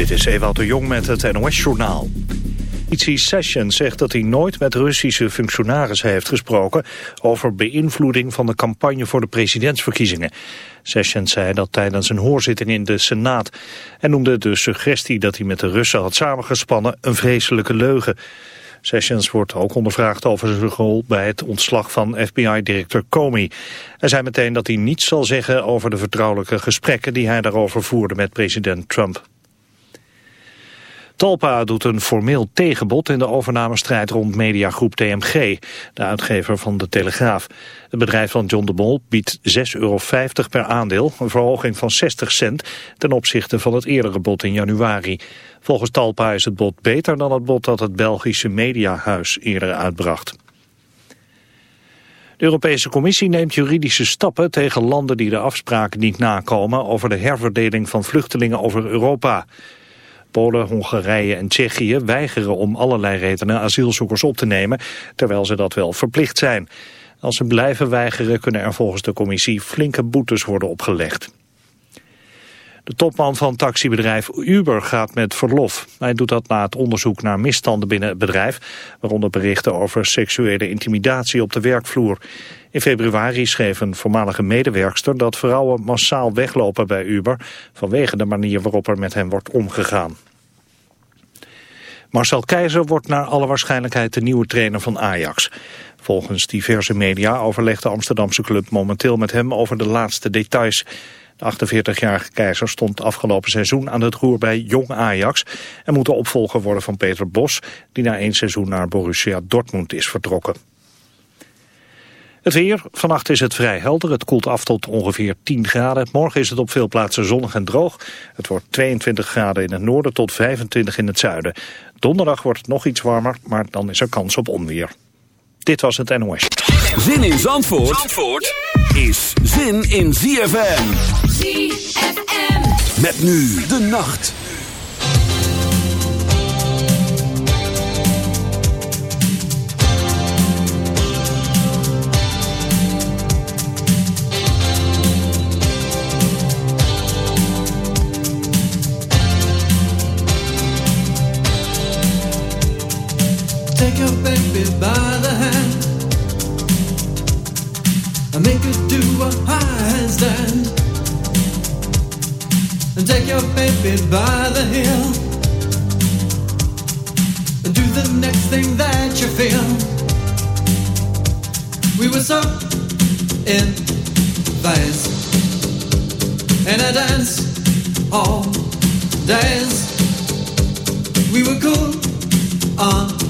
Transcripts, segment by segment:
Dit is Ewout de Jong met het NOS-journaal. Politie Sessions zegt dat hij nooit met Russische functionarissen heeft gesproken... over beïnvloeding van de campagne voor de presidentsverkiezingen. Sessions zei dat tijdens een hoorzitting in de Senaat... en noemde de suggestie dat hij met de Russen had samengespannen een vreselijke leugen. Sessions wordt ook ondervraagd over zijn rol bij het ontslag van FBI-directeur Comey. Hij zei meteen dat hij niets zal zeggen over de vertrouwelijke gesprekken die hij daarover voerde met president Trump. Talpa doet een formeel tegenbod in de overnamestrijd rond mediagroep TMG, de uitgever van De Telegraaf. Het bedrijf van John de Mol biedt 6,50 euro per aandeel, een verhoging van 60 cent ten opzichte van het eerdere bod in januari. Volgens Talpa is het bod beter dan het bod dat het Belgische Mediahuis eerder uitbracht. De Europese Commissie neemt juridische stappen tegen landen die de afspraken niet nakomen over de herverdeling van vluchtelingen over Europa. Polen, Hongarije en Tsjechië weigeren om allerlei redenen asielzoekers op te nemen, terwijl ze dat wel verplicht zijn. Als ze blijven weigeren kunnen er volgens de commissie flinke boetes worden opgelegd. De topman van taxibedrijf Uber gaat met verlof. Hij doet dat na het onderzoek naar misstanden binnen het bedrijf, waaronder berichten over seksuele intimidatie op de werkvloer. In februari schreef een voormalige medewerkster dat vrouwen massaal weglopen bij Uber vanwege de manier waarop er met hen wordt omgegaan. Marcel Keizer wordt naar alle waarschijnlijkheid de nieuwe trainer van Ajax. Volgens diverse media overlegt de Amsterdamse club momenteel met hem over de laatste details. De 48-jarige keizer stond afgelopen seizoen aan het roer bij Jong Ajax... en moet de opvolger worden van Peter Bos, die na één seizoen naar Borussia Dortmund is vertrokken. Het weer. Vannacht is het vrij helder. Het koelt af tot ongeveer 10 graden. Morgen is het op veel plaatsen zonnig en droog. Het wordt 22 graden in het noorden tot 25 in het zuiden. Donderdag wordt het nog iets warmer, maar dan is er kans op onweer. Dit was het NOS. Zin in Zandvoort, Zandvoort is zin in ZFM. ZFM. Met nu de nacht. Take baby by the hand and make her do a handstand. And take your baby by the heel and do the next thing that you feel. We were so in phase in a dance all days. We were cool on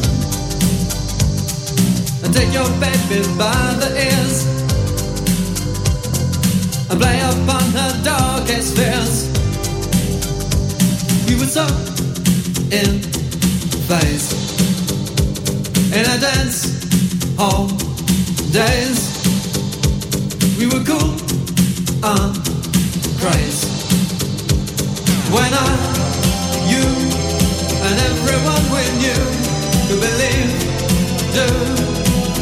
take your baby by the ears and play upon her darkest fears. We were so in phase in a dance hall days. We were cool and crazy when I, you, and everyone we knew could believe, do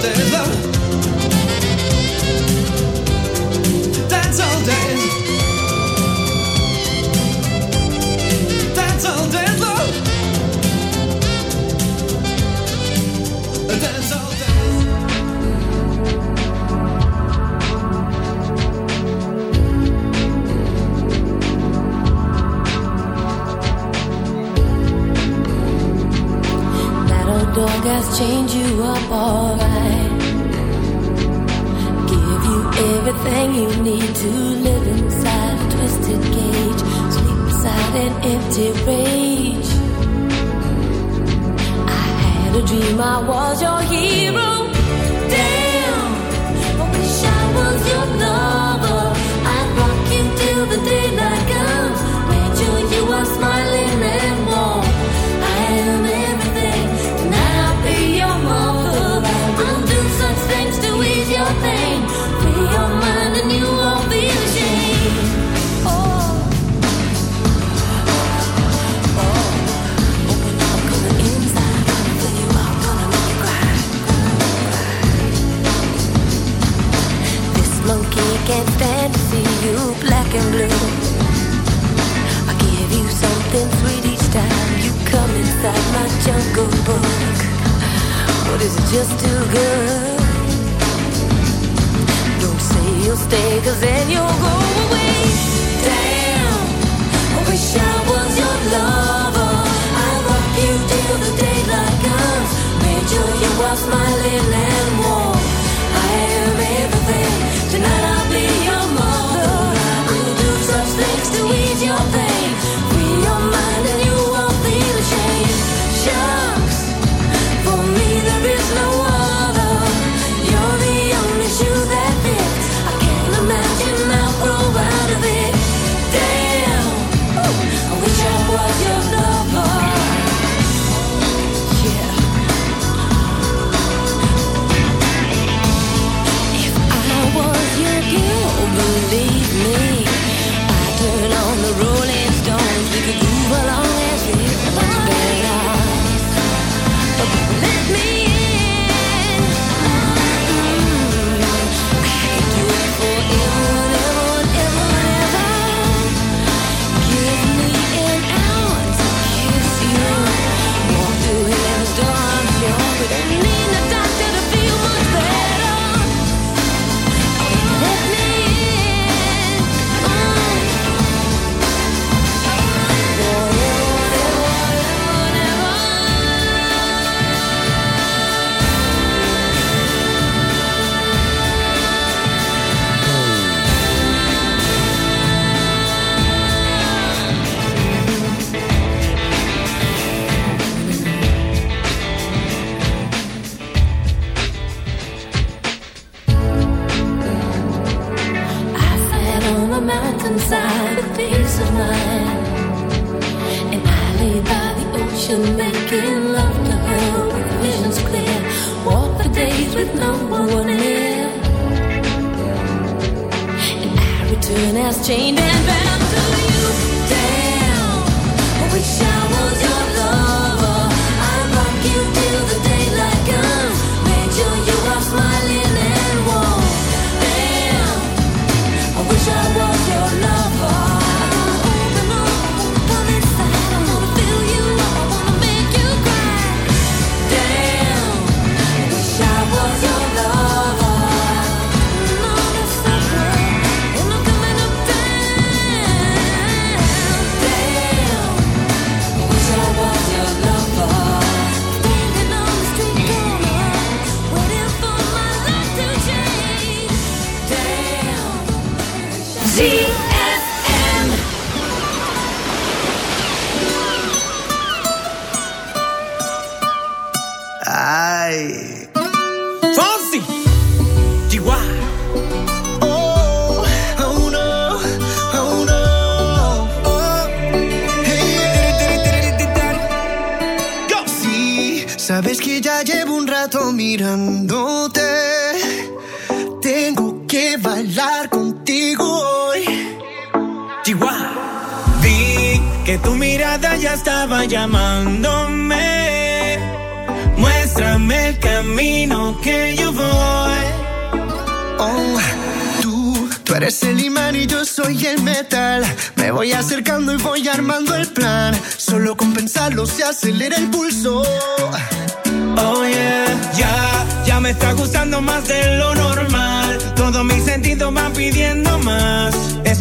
soledad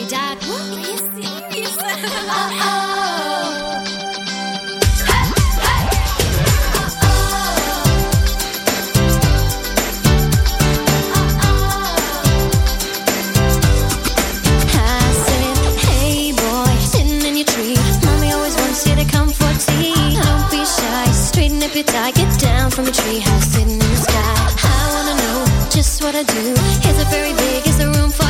Mary, Dad. Are you serious? oh. you get down from treehouse sitting in the sky. I wanna know just what I do. Is it very big? Is there room for?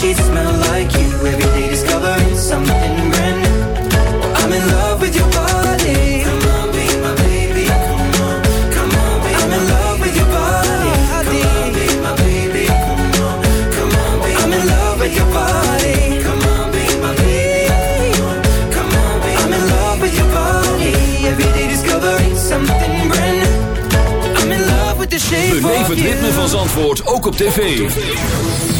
sheets smell like you. Every day discovering something brand new. I'm in love with your body. Come on, be my baby. Come on, come on, be I'm in love with your body. Come on, be my baby. Come on, come on, be I'm in love with your body. Come on, be my baby. Come on, come on, be I'm in love with your body. Every day discovering something brand new. I'm in love with the shape Beleef of het you. ritme van Zandvoort ook op tv.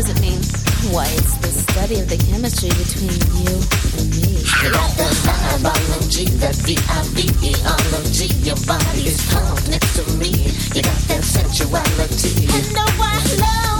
does it mean? Why, it's the study of the chemistry between you and me. Like the biology, that B-I-V-E-R-O-G. Your body is calm next to me. You got that sensuality. I love.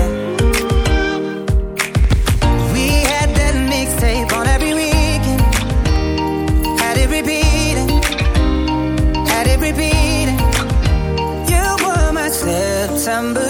September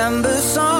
December song.